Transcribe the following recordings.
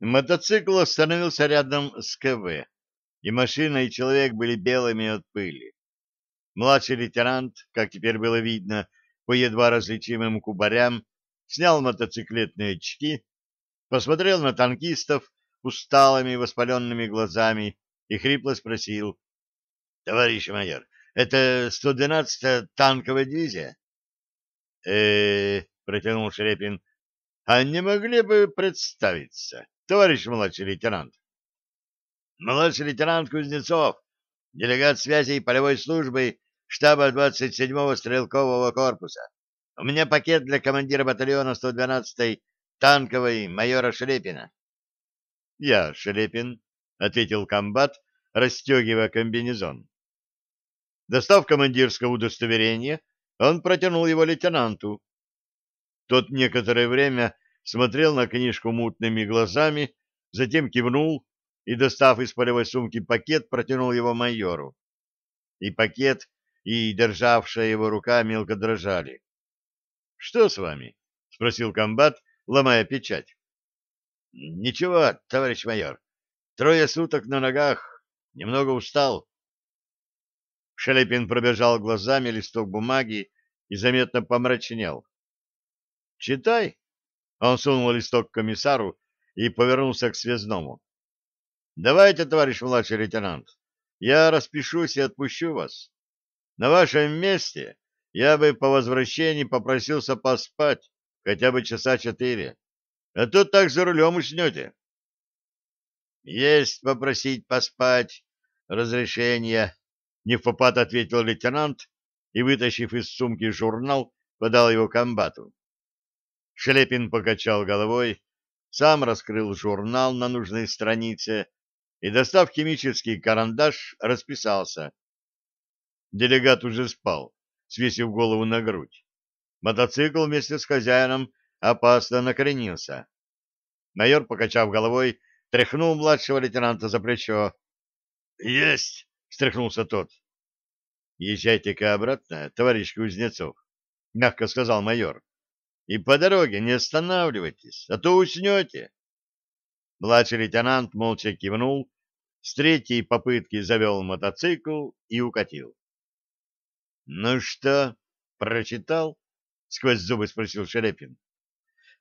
Мотоцикл остановился рядом с КВ, и машина и человек были белыми от пыли. Младший лейтенант, как теперь было видно, по едва различимым кубарям, снял мотоциклетные очки, посмотрел на танкистов усталыми воспаленными глазами и хрипло спросил. — Товарищ майор, это 112-я танковая дивизия? э протянул Шрепин. — А не могли бы представиться, товарищ младший лейтенант? — Младший лейтенант Кузнецов, делегат связи и полевой службы штаба 27-го стрелкового корпуса. У меня пакет для командира батальона 112-й танковой майора Шелепина. — Я Шелепин, — ответил комбат, расстегивая комбинезон. Достав командирское удостоверение, он протянул его лейтенанту. Тот некоторое время смотрел на книжку мутными глазами, затем кивнул и, достав из полевой сумки пакет, протянул его майору. И пакет, и державшая его рука мелко дрожали. — Что с вами? — спросил комбат, ломая печать. — Ничего, товарищ майор. Трое суток на ногах. Немного устал. Шелепин пробежал глазами листок бумаги и заметно помрачнел. — Читай. Он сунул листок комиссару и повернулся к связному. — Давайте, товарищ младший лейтенант, я распишусь и отпущу вас. На вашем месте я бы по возвращении попросился поспать хотя бы часа четыре, а то так за рулем уснете. — Есть попросить поспать, разрешение, — не в попад ответил лейтенант и, вытащив из сумки журнал, подал его комбату. Шелепин покачал головой, сам раскрыл журнал на нужной странице и, достав химический карандаш, расписался. Делегат уже спал, свесив голову на грудь. Мотоцикл вместе с хозяином опасно накренился. Майор, покачав головой, тряхнул младшего лейтенанта за плечо. — Есть! — встряхнулся тот. — Езжайте-ка обратно, товарищ Кузнецов, — мягко сказал майор. — И по дороге не останавливайтесь, а то уснете. Младший лейтенант молча кивнул, с третьей попытки завел мотоцикл и укатил. Ну что, прочитал? Сквозь зубы спросил Шерепин.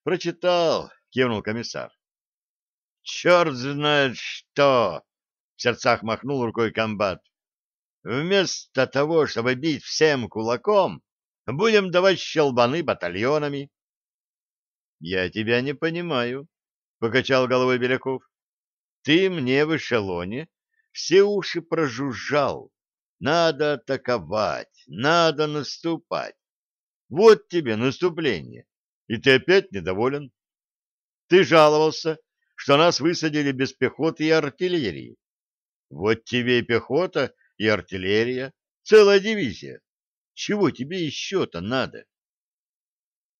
Прочитал, кивнул комиссар. Черт знает что! В сердцах махнул рукой комбат. Вместо того, чтобы бить всем кулаком, будем давать щелбаны батальонами. — Я тебя не понимаю, — покачал головой Беляков. — Ты мне в эшелоне все уши прожужжал. Надо атаковать, надо наступать. Вот тебе наступление, и ты опять недоволен. Ты жаловался, что нас высадили без пехоты и артиллерии. Вот тебе и пехота, и артиллерия, целая дивизия. Чего тебе еще-то надо? —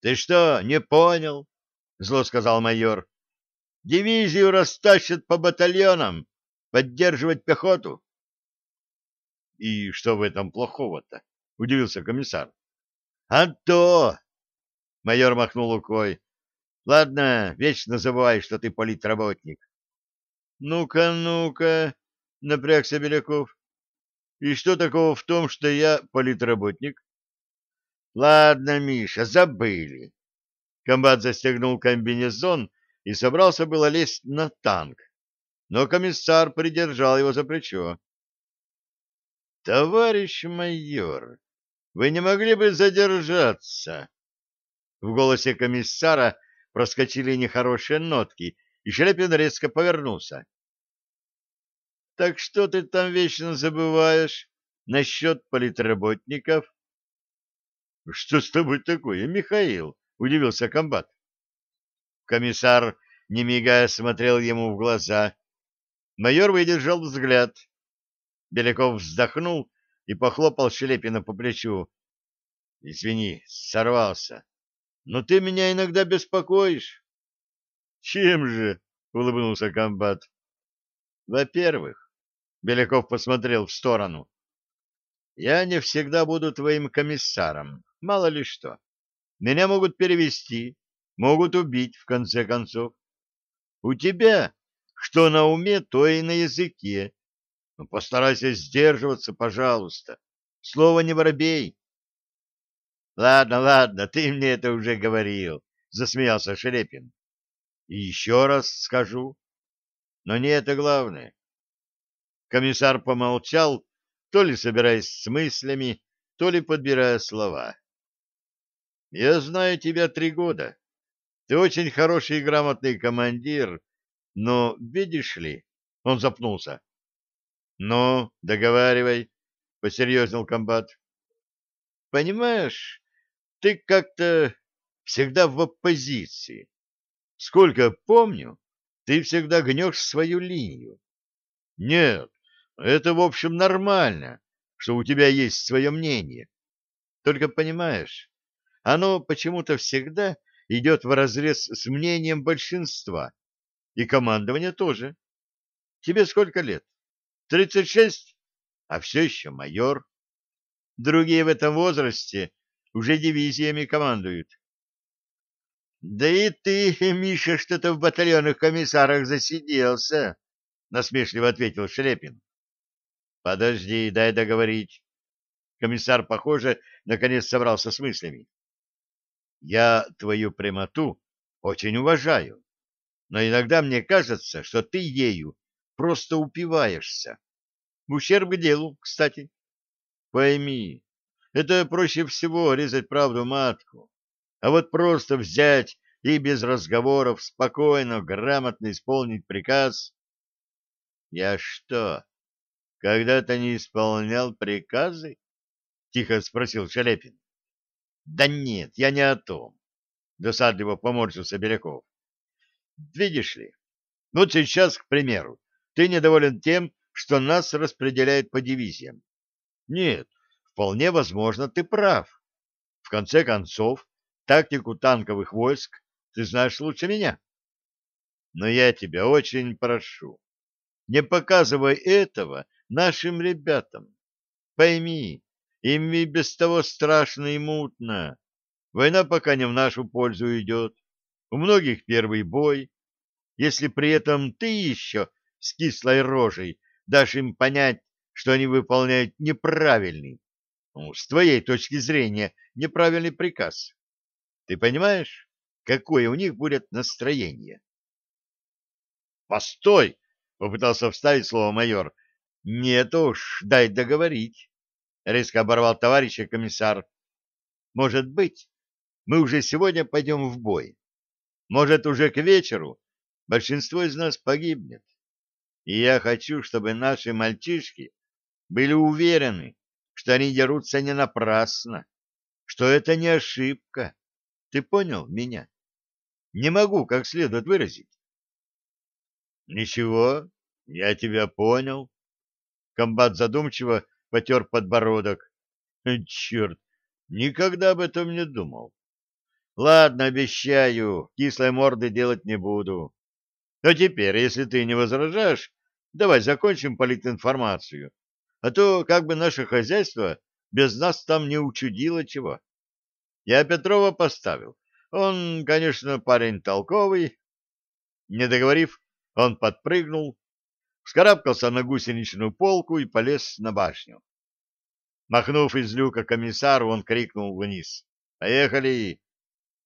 Ты что, не понял? — зло сказал майор. — Дивизию растащат по батальонам, поддерживать пехоту. — И что в этом плохого-то? — удивился комиссар. — А то! — майор махнул рукой. — Ладно, вечно забывай, что ты политработник. — Ну-ка, ну-ка, — напрягся Беляков. — И что такого в том, что я политработник? — Ладно, Миша, забыли. Комбат застегнул комбинезон и собрался было лезть на танк, но комиссар придержал его за плечо. «Товарищ майор, вы не могли бы задержаться?» В голосе комиссара проскочили нехорошие нотки, и Шляпин резко повернулся. «Так что ты там вечно забываешь насчет политработников?» «Что с тобой такое, Михаил?» — удивился комбат. Комиссар, не мигая, смотрел ему в глаза. Майор выдержал взгляд Беляков вздохнул и похлопал Шелепина по плечу. — Извини, сорвался. Но ты меня иногда беспокоишь. — Чем же? — улыбнулся комбат. — Во-первых, — Беляков посмотрел в сторону, — я не всегда буду твоим комиссаром, мало ли что. Меня могут перевести, могут убить, в конце концов. У тебя что на уме, то и на языке. Но ну, постарайся сдерживаться, пожалуйста. Слово не воробей. Ладно, ладно, ты мне это уже говорил, засмеялся Шерепин. И еще раз скажу. Но не это главное. Комиссар помолчал, то ли собираясь с мыслями, то ли подбирая слова. Я знаю тебя три года. Ты очень хороший и грамотный командир, но, видишь ли, он запнулся. Ну, договаривай, посерьезнел комбат. Понимаешь, ты как-то всегда в оппозиции. Сколько помню, ты всегда гнешь свою линию. Нет, это, в общем, нормально, что у тебя есть свое мнение. Только понимаешь, оно почему-то всегда идет вразрез с мнением большинства. И командование тоже. Тебе сколько лет? Тридцать шесть? А все еще майор. Другие в этом возрасте уже дивизиями командуют. Да и ты, Миша, что-то в батальонных комиссарах засиделся, насмешливо ответил Шелепин. Подожди, дай договорить. Комиссар, похоже, наконец собрался с мыслями. Я твою прямоту очень уважаю, но иногда мне кажется, что ты ею просто упиваешься. В ущерб делу, кстати. Пойми, это проще всего резать правду матку. А вот просто взять и без разговоров спокойно, грамотно исполнить приказ... Я что, когда-то не исполнял приказы? Тихо спросил Шелепин. Да нет, я не о том. Досадливо поморщился Беляков. Видишь ли, вот сейчас, к примеру, ты недоволен тем, что нас распределяют по дивизиям. Нет, вполне возможно, ты прав. В конце концов, Тактику танковых войск ты знаешь лучше меня. Но я тебя очень прошу, не показывай этого нашим ребятам. Пойми, им и без того страшно и мутно. Война пока не в нашу пользу идет. У многих первый бой. Если при этом ты еще с кислой рожей дашь им понять, что они выполняют неправильный, ну, с твоей точки зрения, неправильный приказ, ты понимаешь, какое у них будет настроение? Постой, попытался вставить слово майор. Нет уж, дай договорить, резко оборвал товарища комиссар. Может быть, мы уже сегодня пойдем в бой. Может, уже к вечеру большинство из нас погибнет. И я хочу, чтобы наши мальчишки были уверены, что они дерутся не напрасно, что это не ошибка, ты понял меня? Не могу как следует выразить. Ничего, я тебя понял. Комбат задумчиво потер подбородок. Черт, никогда об этом не думал. Ладно, обещаю, кислой морды делать не буду. А теперь, если ты не возражаешь, давай закончим политинформацию. А то как бы наше хозяйство без нас там не учудило чего. Я Петрова поставил. Он, конечно, парень толковый. Не договорив, он подпрыгнул, вскарабкался на гусеничную полку и полез на башню. Махнув из люка комиссару, он крикнул вниз. «Поехали!»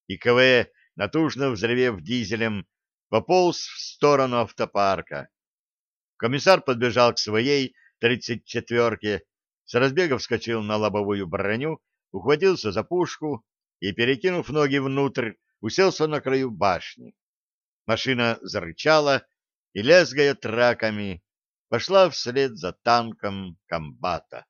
И КВ, натужно взревев дизелем, пополз в сторону автопарка. Комиссар подбежал к своей тридцать четверке, с разбега вскочил на лобовую броню, ухватился за пушку и, перекинув ноги внутрь, уселся на краю башни. Машина зарычала и, лезгая траками, пошла вслед за танком комбата.